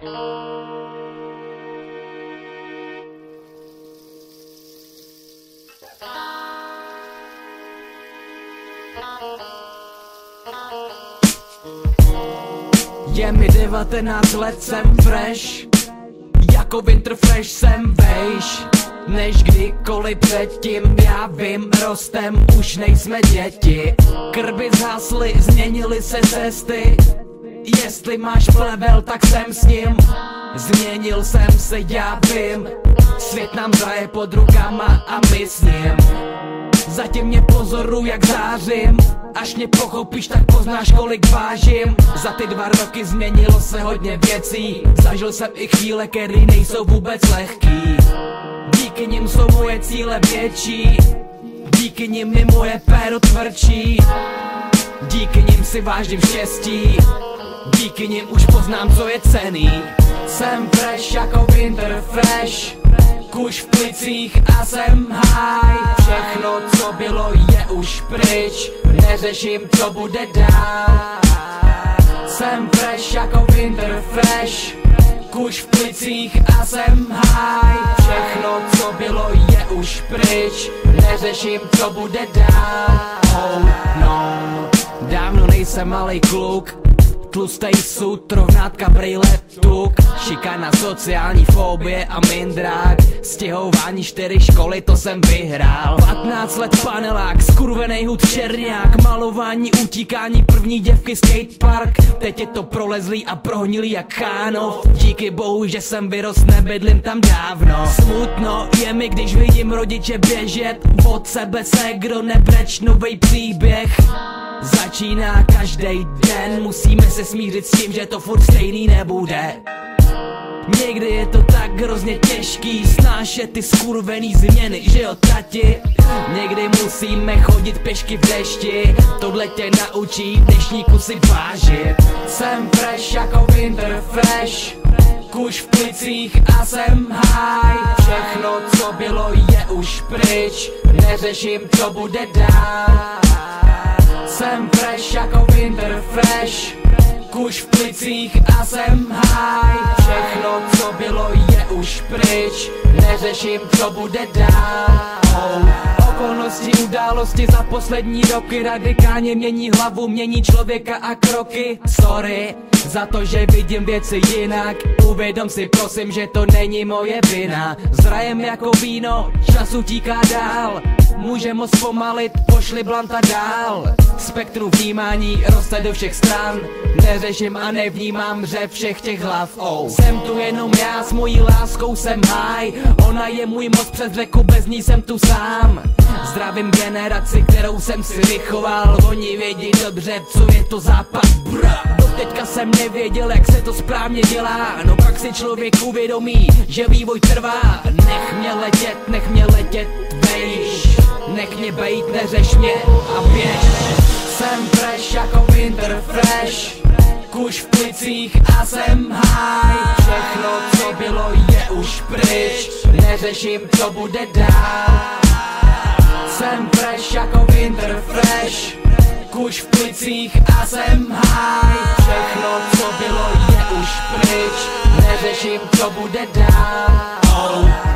Je mi 19 let, jsem fresh. Jako winter fresh jsem vejš. Než kdykoliv předtím Já vím, rostem. Už nejsme děti. Krby zhasly, změnily se cesty. Jestli máš plevel, tak jsem s ním. Změnil jsem se, já vím. Svět nám zraje pod rukama a my s ním. Zatím mě pozoru, jak zářím. Až mě pochopíš, tak poznáš, kolik vážím. Za ty dva roky změnilo se hodně věcí. Zažil jsem i chvíle, které nejsou vůbec lehký. Díky nim jsou moje cíle větší. Díky nim je moje péro tvrdší. Díky nim si vážím štěstí Díky nim už poznám, co je cený Jsem fresh jako winter fresh. Kuš v plicích a jsem high. Všechno, co bylo, je už pryč. Neřeším, co bude dál. Jsem fresh jako winter fresh. Kuš v plicích a jsem high. Všechno, co bylo, je už pryč. Neřeším, co bude dál. Oh no. Dávno nejsem malý kluk Tlustej sud, rovnátka brýle, tuk Šikana, sociální fobie a mindrák Stěhování čtyři školy, to jsem vyhrál. 15 let panelák, skurvenej hud černák Malování, utíkání, první děvky, skatepark. Teď je to prolezlý a prohnilý jak Chánov Díky bohu, že jsem vyrost, nebydlím tam dávno. Smutno je mi, když vidím rodiče běžet Od sebe se kdo nebreč, novej příběh Začíná každý den, musíme se smířit s tím, že to furt stejný nebude. Někdy je to tak hrozně těžký snášet ty skurvený změny, že jo tati? Někdy musíme chodit pěšky v dešti, tohle tě naučí dnešní kusy vážit. Jsem fresh jako winter fresh, kuš v plicích a jsem high. Všechno co bylo je už pryč, neřeším co bude dál jsem fresh jako winter fresh. Kuš v plicích a jsem high. Všechno co bylo je už pryč. Neřeším co bude dál. Okolnosti, události za poslední roky. Radikálně mění hlavu, mění člověka a kroky. Sorry za to, že vidím věci jinak. Uvědom si prosím, že to není moje vina. Zrajem jako víno, čas utíká dál Může moc pomalit, pošli blanta dál. Spektru vnímání roste do všech stran. Neřeším a nevnímám řev všech těch hlav. Oh. Jsem tu jenom já s mojí láskou jsem high Ona je můj moc přes řeku, bez ní jsem tu sám. Zdravím generaci, kterou jsem si vychoval. Oni vědí dobře, co je to západ. Bra Teďka jsem nevěděl, jak se to správně dělá. No pak si člověk uvědomí, že vývoj trvá. Nech mě letět, nech mě letět, vejš. Nech mě bejt, neřeš mě a běž. Jsem fresh jako winter fresh. Kuš v plicích a jsem high. Všechno, co bylo, je už pryč. Neřeším, co bude dál. Jsem fresh jako winter fresh Kuš v plicích a jsem high Všechno, co bylo, je už pryč. Neřeším, co bude dál